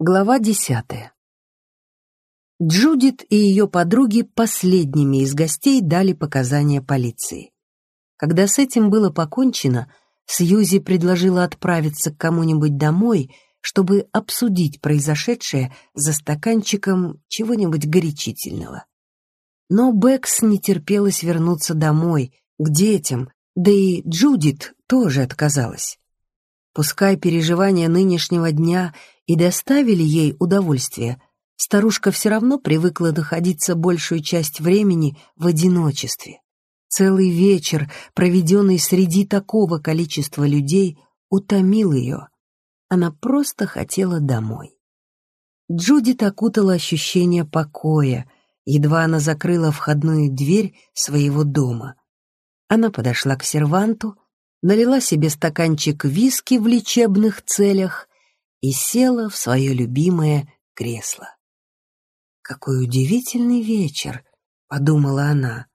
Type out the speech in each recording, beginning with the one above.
Глава десятая. Джудит и ее подруги последними из гостей дали показания полиции. Когда с этим было покончено, Сьюзи предложила отправиться к кому-нибудь домой, чтобы обсудить произошедшее за стаканчиком чего-нибудь горячительного. Но Бэкс не терпелось вернуться домой, к детям, да и Джудит тоже отказалась. Пускай переживания нынешнего дня и доставили ей удовольствие, старушка все равно привыкла находиться большую часть времени в одиночестве. Целый вечер, проведенный среди такого количества людей, утомил ее. Она просто хотела домой. Джудит окутала ощущение покоя, едва она закрыла входную дверь своего дома. Она подошла к серванту, налила себе стаканчик виски в лечебных целях и села в свое любимое кресло. «Какой удивительный вечер!» — подумала она.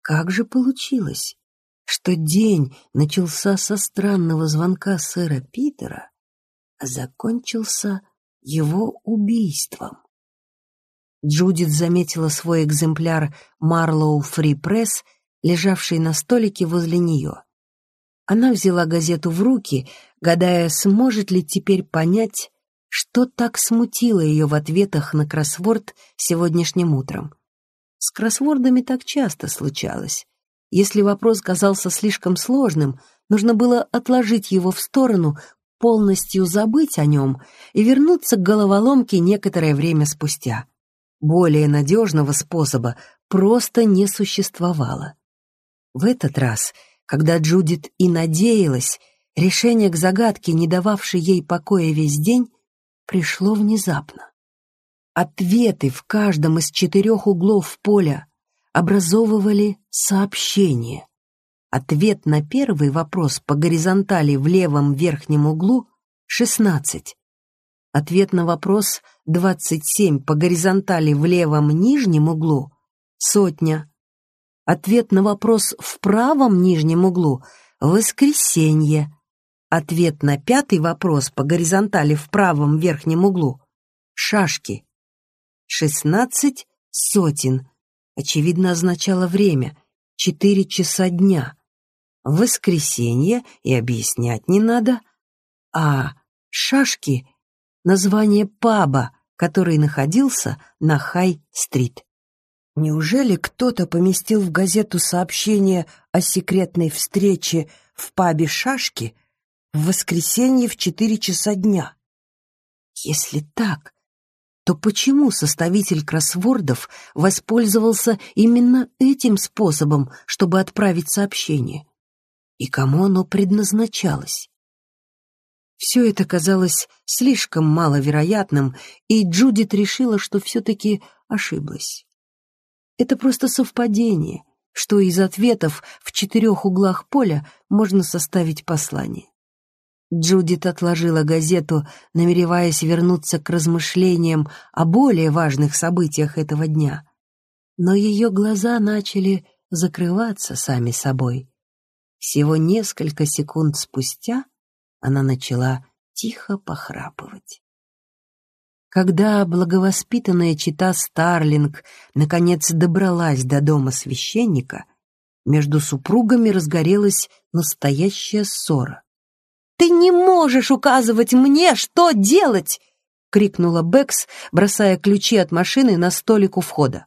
«Как же получилось, что день начался со странного звонка сэра Питера, а закончился его убийством?» Джудит заметила свой экземпляр «Марлоу Фри Пресс», лежавший на столике возле нее. Она взяла газету в руки, гадая, сможет ли теперь понять, что так смутило ее в ответах на кроссворд сегодняшним утром. С кроссвордами так часто случалось. Если вопрос казался слишком сложным, нужно было отложить его в сторону, полностью забыть о нем и вернуться к головоломке некоторое время спустя. Более надежного способа просто не существовало. В этот раз — когда Джудит и надеялась, решение к загадке, не дававшей ей покоя весь день, пришло внезапно. Ответы в каждом из четырех углов поля образовывали сообщение. Ответ на первый вопрос по горизонтали в левом верхнем углу — 16. Ответ на вопрос 27 по горизонтали в левом нижнем углу — сотня. Ответ на вопрос в правом нижнем углу — воскресенье. Ответ на пятый вопрос по горизонтали в правом верхнем углу — шашки. Шестнадцать сотен. Очевидно, означало время — четыре часа дня. Воскресенье и объяснять не надо. А шашки — название паба, который находился на Хай-стрит. Неужели кто-то поместил в газету сообщение о секретной встрече в пабе «Шашки» в воскресенье в четыре часа дня? Если так, то почему составитель кроссвордов воспользовался именно этим способом, чтобы отправить сообщение? И кому оно предназначалось? Все это казалось слишком маловероятным, и Джудит решила, что все-таки ошиблась. Это просто совпадение, что из ответов в четырех углах поля можно составить послание. Джудит отложила газету, намереваясь вернуться к размышлениям о более важных событиях этого дня. Но ее глаза начали закрываться сами собой. Всего несколько секунд спустя она начала тихо похрапывать. Когда благовоспитанная чита Старлинг наконец добралась до дома священника, между супругами разгорелась настоящая ссора. «Ты не можешь указывать мне, что делать!» — крикнула Бэкс, бросая ключи от машины на столик у входа.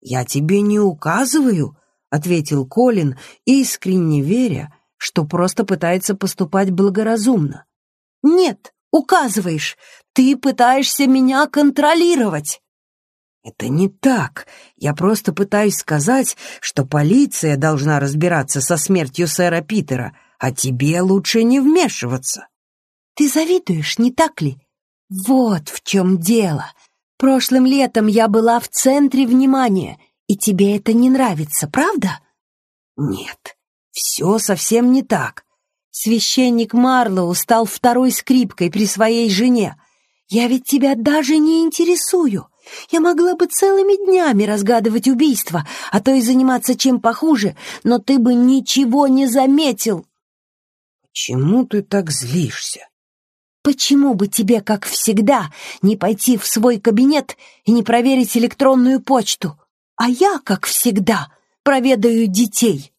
«Я тебе не указываю», — ответил Колин, искренне веря, что просто пытается поступать благоразумно. «Нет, указываешь. Ты пытаешься меня контролировать. Это не так. Я просто пытаюсь сказать, что полиция должна разбираться со смертью сэра Питера, а тебе лучше не вмешиваться. Ты завидуешь, не так ли? Вот в чем дело. Прошлым летом я была в центре внимания, и тебе это не нравится, правда? Нет, все совсем не так. Священник Марлоу стал второй скрипкой при своей жене. Я ведь тебя даже не интересую. Я могла бы целыми днями разгадывать убийство, а то и заниматься чем похуже, но ты бы ничего не заметил. Почему ты так злишься? Почему бы тебе, как всегда, не пойти в свой кабинет и не проверить электронную почту? А я, как всегда, проведаю детей.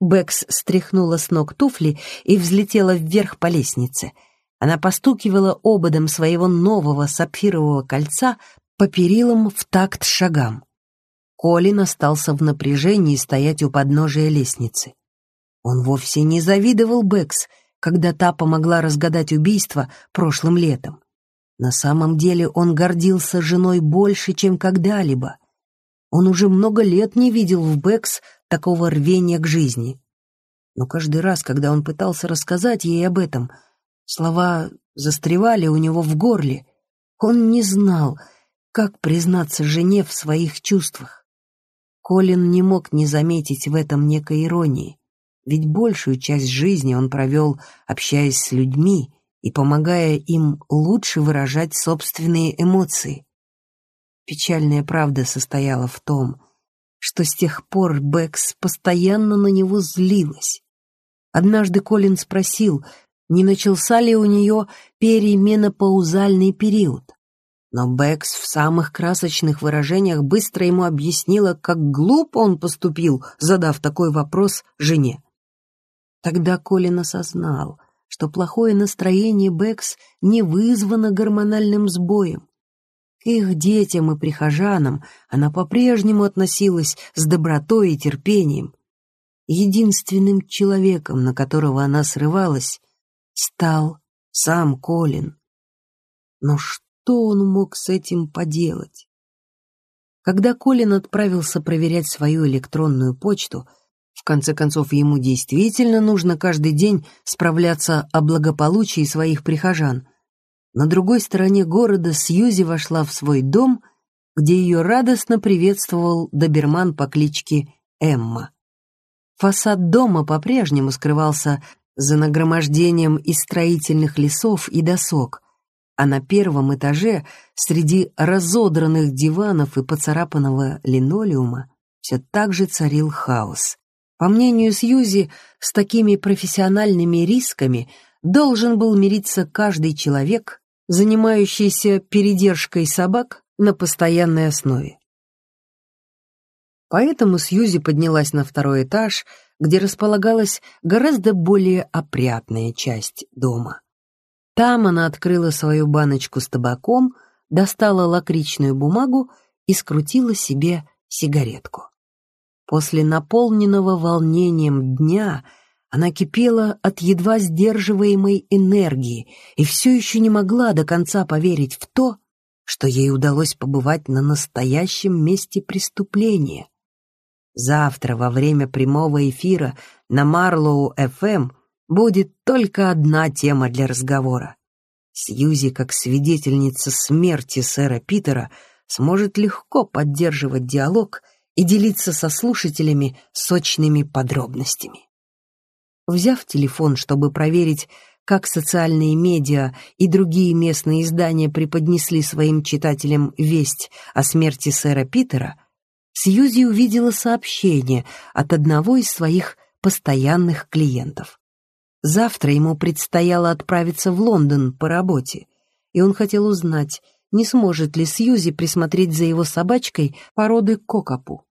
Бэкс стряхнула с ног туфли и взлетела вверх по лестнице. Она постукивала ободом своего нового сапфирового кольца по перилам в такт шагам. Колин остался в напряжении стоять у подножия лестницы. Он вовсе не завидовал Бэкс, когда та помогла разгадать убийство прошлым летом. На самом деле он гордился женой больше, чем когда-либо. Он уже много лет не видел в Бэкс такого рвения к жизни. Но каждый раз, когда он пытался рассказать ей об этом, слова застревали у него в горле. Он не знал, как признаться жене в своих чувствах. Колин не мог не заметить в этом некой иронии, ведь большую часть жизни он провел, общаясь с людьми и помогая им лучше выражать собственные эмоции. Печальная правда состояла в том, что с тех пор Бэкс постоянно на него злилась. Однажды Колин спросил, не начался ли у нее переменопаузальный период. Но Бэкс в самых красочных выражениях быстро ему объяснила, как глупо он поступил, задав такой вопрос жене. Тогда Колин осознал, что плохое настроение Бэкс не вызвано гормональным сбоем. К их детям и прихожанам она по-прежнему относилась с добротой и терпением. Единственным человеком, на которого она срывалась, стал сам Колин. Но что? он мог с этим поделать? Когда Колин отправился проверять свою электронную почту, в конце концов, ему действительно нужно каждый день справляться о благополучии своих прихожан. На другой стороне города Сьюзи вошла в свой дом, где ее радостно приветствовал доберман по кличке Эмма. Фасад дома по-прежнему скрывался за нагромождением из строительных лесов и досок, а на первом этаже, среди разодранных диванов и поцарапанного линолеума, все так же царил хаос. По мнению Сьюзи, с такими профессиональными рисками должен был мириться каждый человек, занимающийся передержкой собак на постоянной основе. Поэтому Сьюзи поднялась на второй этаж, где располагалась гораздо более опрятная часть дома. Там она открыла свою баночку с табаком, достала лакричную бумагу и скрутила себе сигаретку. После наполненного волнением дня она кипела от едва сдерживаемой энергии и все еще не могла до конца поверить в то, что ей удалось побывать на настоящем месте преступления. Завтра во время прямого эфира на Марлоу-ФМ будет только одна тема для разговора. Сьюзи, как свидетельница смерти сэра Питера, сможет легко поддерживать диалог и делиться со слушателями сочными подробностями. Взяв телефон, чтобы проверить, как социальные медиа и другие местные издания преподнесли своим читателям весть о смерти сэра Питера, Сьюзи увидела сообщение от одного из своих постоянных клиентов. Завтра ему предстояло отправиться в Лондон по работе, и он хотел узнать, не сможет ли Сьюзи присмотреть за его собачкой породы Кокапу.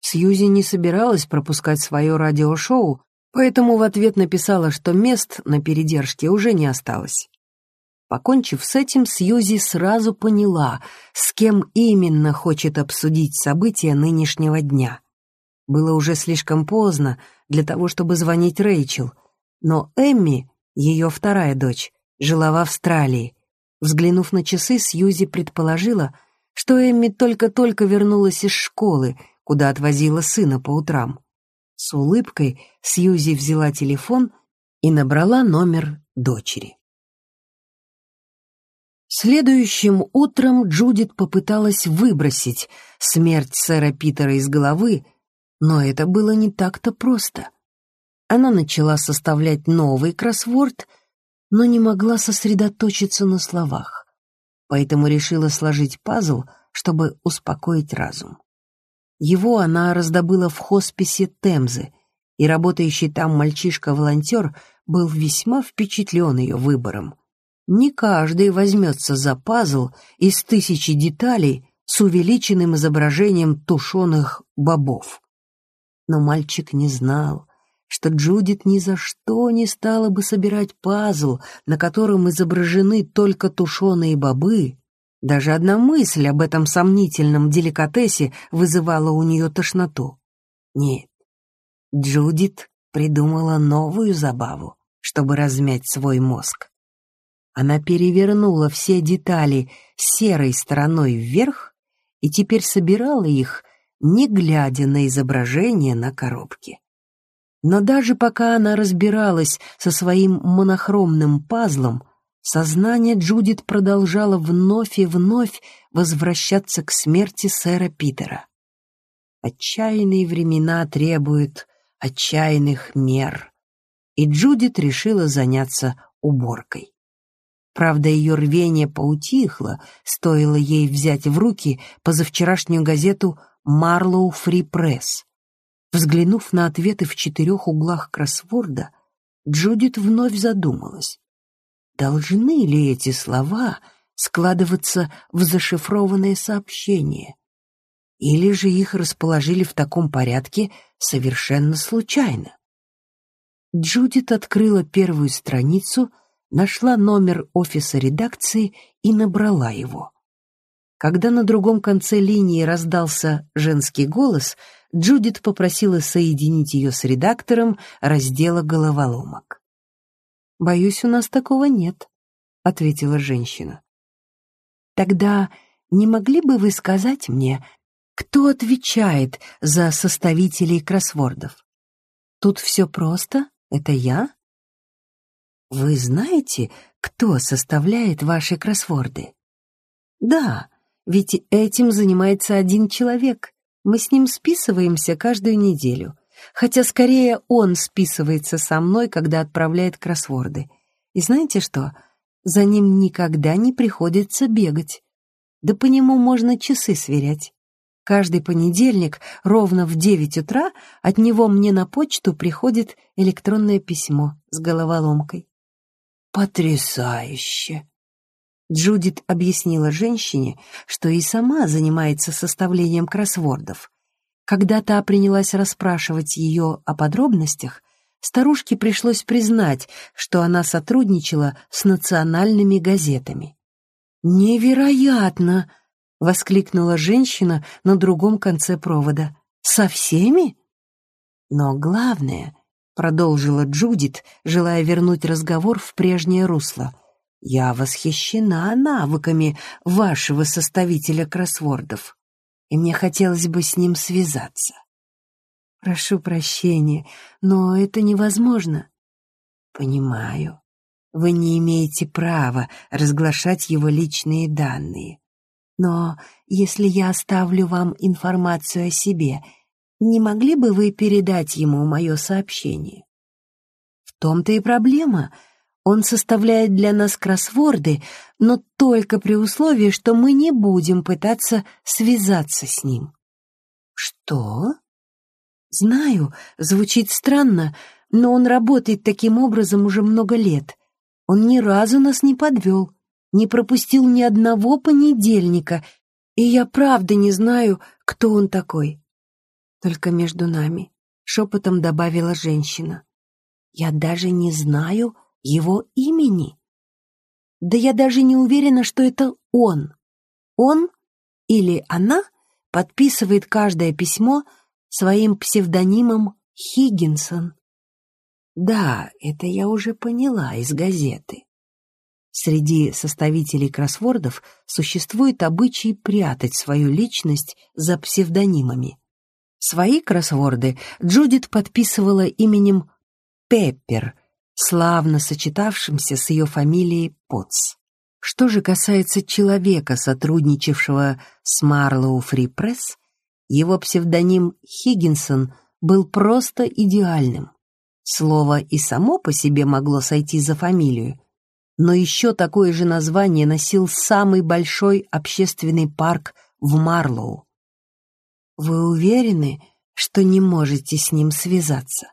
Сьюзи не собиралась пропускать свое радиошоу, поэтому в ответ написала, что мест на передержке уже не осталось. Покончив с этим, Сьюзи сразу поняла, с кем именно хочет обсудить события нынешнего дня. Было уже слишком поздно для того, чтобы звонить Рэйчел, но Эмми, ее вторая дочь, жила в Австралии. Взглянув на часы, Сьюзи предположила, что Эмми только-только вернулась из школы, куда отвозила сына по утрам. С улыбкой Сьюзи взяла телефон и набрала номер дочери. Следующим утром Джудит попыталась выбросить смерть сэра Питера из головы, но это было не так-то просто — она начала составлять новый кроссворд, но не могла сосредоточиться на словах, поэтому решила сложить пазл, чтобы успокоить разум. Его она раздобыла в хосписе Темзы, и работающий там мальчишка-волонтер был весьма впечатлен ее выбором, Не каждый возьмется за пазл из тысячи деталей с увеличенным изображением тушеных бобов. Но мальчик не знал, что Джудит ни за что не стала бы собирать пазл, на котором изображены только тушеные бобы. Даже одна мысль об этом сомнительном деликатесе вызывала у нее тошноту. Нет, Джудит придумала новую забаву, чтобы размять свой мозг. Она перевернула все детали серой стороной вверх и теперь собирала их, не глядя на изображение на коробке. Но даже пока она разбиралась со своим монохромным пазлом, сознание Джудит продолжало вновь и вновь возвращаться к смерти сэра Питера. Отчаянные времена требуют отчаянных мер, и Джудит решила заняться уборкой. Правда, ее рвение поутихло, стоило ей взять в руки позавчерашнюю газету «Марлоу Фри Пресс», Взглянув на ответы в четырех углах кроссворда, Джудит вновь задумалась. Должны ли эти слова складываться в зашифрованное сообщение? Или же их расположили в таком порядке совершенно случайно? Джудит открыла первую страницу, нашла номер офиса редакции и набрала его. Когда на другом конце линии раздался женский голос — Джудит попросила соединить ее с редактором раздела головоломок. «Боюсь, у нас такого нет», — ответила женщина. «Тогда не могли бы вы сказать мне, кто отвечает за составителей кроссвордов? Тут все просто, это я?» «Вы знаете, кто составляет ваши кроссворды?» «Да, ведь этим занимается один человек, мы с ним списываемся каждую неделю, хотя скорее он списывается со мной, когда отправляет кроссворды. И знаете что? За ним никогда не приходится бегать. Да по нему можно часы сверять. Каждый понедельник ровно в девять утра от него мне на почту приходит электронное письмо с головоломкой. «Потрясающе!» Джудит объяснила женщине, что и сама занимается составлением кроссвордов. Когда та принялась расспрашивать ее о подробностях, старушке пришлось признать, что она сотрудничала с национальными газетами. «Невероятно!» — воскликнула женщина на другом конце провода. «Со всеми?» «Но главное», — продолжила Джудит, желая вернуть разговор в прежнее русло — я восхищена навыками вашего составителя кроссвордов, и мне хотелось бы с ним связаться. Прошу прощения, но это невозможно. Понимаю. Вы не имеете права разглашать его личные данные. Но если я оставлю вам информацию о себе, не могли бы вы передать ему мое сообщение? В том-то и проблема — он составляет для нас кроссворды, но только при условии, что мы не будем пытаться связаться с ним. Что? Знаю, звучит странно, но он работает таким образом уже много лет. Он ни разу нас не подвел, не пропустил ни одного понедельника, и я правда не знаю, кто он такой. Только между нами, шепотом добавила женщина. Я даже не знаю, его имени. Да я даже не уверена, что это он. Он или она подписывает каждое письмо своим псевдонимом Хиггинсон. Да, это я уже поняла из газеты. Среди составителей кроссвордов существует обычай прятать свою личность за псевдонимами. Свои кроссворды Джудит подписывала именем Пеппер, славно сочетавшимся с ее фамилией Потс. Что же касается человека, сотрудничавшего с Марлоу Фри Пресс, его псевдоним Хиггинсон был просто идеальным. Слово и само по себе могло сойти за фамилию, но еще такое же название носил самый большой общественный парк в Марлоу. Вы уверены, что не можете с ним связаться?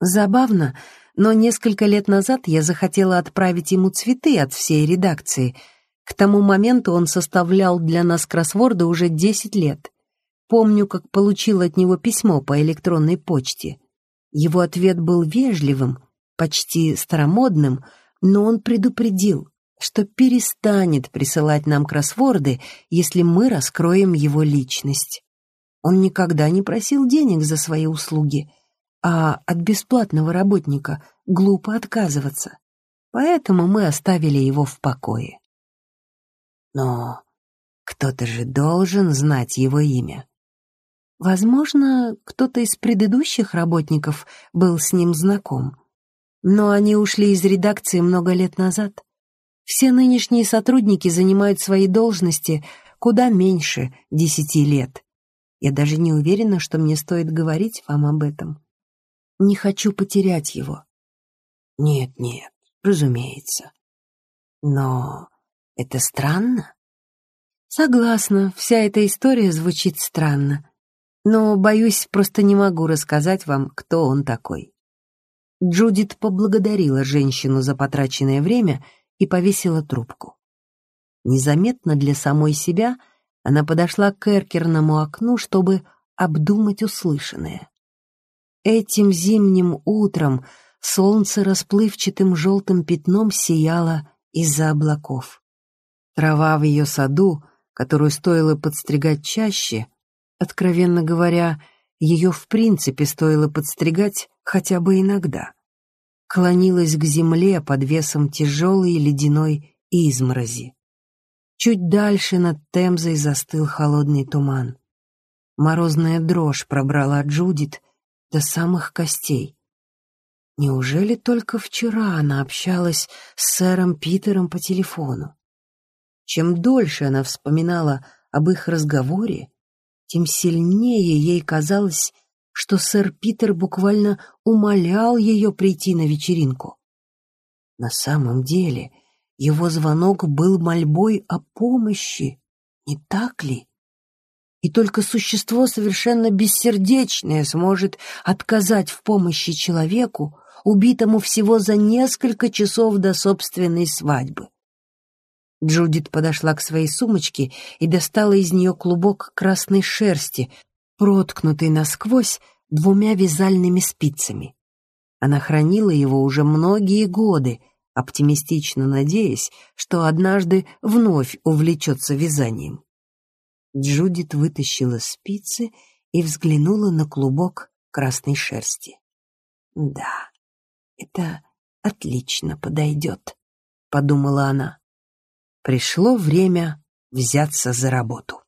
Забавно, но несколько лет назад я захотела отправить ему цветы от всей редакции. К тому моменту он составлял для нас кроссворды уже 10 лет. Помню, как получил от него письмо по электронной почте. Его ответ был вежливым, почти старомодным, но он предупредил, что перестанет присылать нам кроссворды, если мы раскроем его личность. Он никогда не просил денег за свои услуги, а от бесплатного работника глупо отказываться. Поэтому мы оставили его в покое. Но кто-то же должен знать его имя. Возможно, кто-то из предыдущих работников был с ним знаком. Но они ушли из редакции много лет назад. Все нынешние сотрудники занимают свои должности куда меньше десяти лет. Я даже не уверена, что мне стоит говорить вам об этом. Не хочу потерять его. Нет, нет, разумеется. Но это странно. Согласна, вся эта история звучит странно но, боюсь, просто не могу рассказать вам, кто он такой». Джудит поблагодарила женщину за потраченное время и повесила трубку. Незаметно для самой себя она подошла к эркерному окну, чтобы обдумать услышанное. Этим зимним утром солнце расплывчатым желтым пятном сияло из-за облаков. Трава в ее саду, которую стоило подстригать чаще, Откровенно говоря, ее в принципе стоило подстригать хотя бы иногда. Клонилась к земле под весом тяжелой ледяной изморози. Чуть дальше над Темзой застыл холодный туман. Морозная дрожь пробрала Джудит до самых костей. Неужели только вчера она общалась с сэром Питером по телефону? Чем дольше она вспоминала об их разговоре, тем сильнее ей казалось, что сэр Питер буквально умолял ее прийти на вечеринку. На самом деле его звонок был мольбой о помощи, не так ли? И только существо совершенно бессердечное сможет отказать в помощи человеку, убитому всего за несколько часов до собственной свадьбы. Джудит подошла к своей сумочке и достала из нее клубок красной шерсти, проткнутый насквозь двумя вязальными спицами. Она хранила его уже многие годы, оптимистично надеясь, что однажды вновь увлечется вязанием. Джудит вытащила спицы и взглянула на клубок красной шерсти. «Да, это отлично подойдет», — подумала она пришло время взяться за работу.